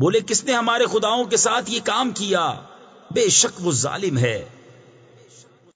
بولے، کس نے ہمارے خداؤں کے ساتھ یہ کام کیا؟ بے شک وہ ظالم ہے۔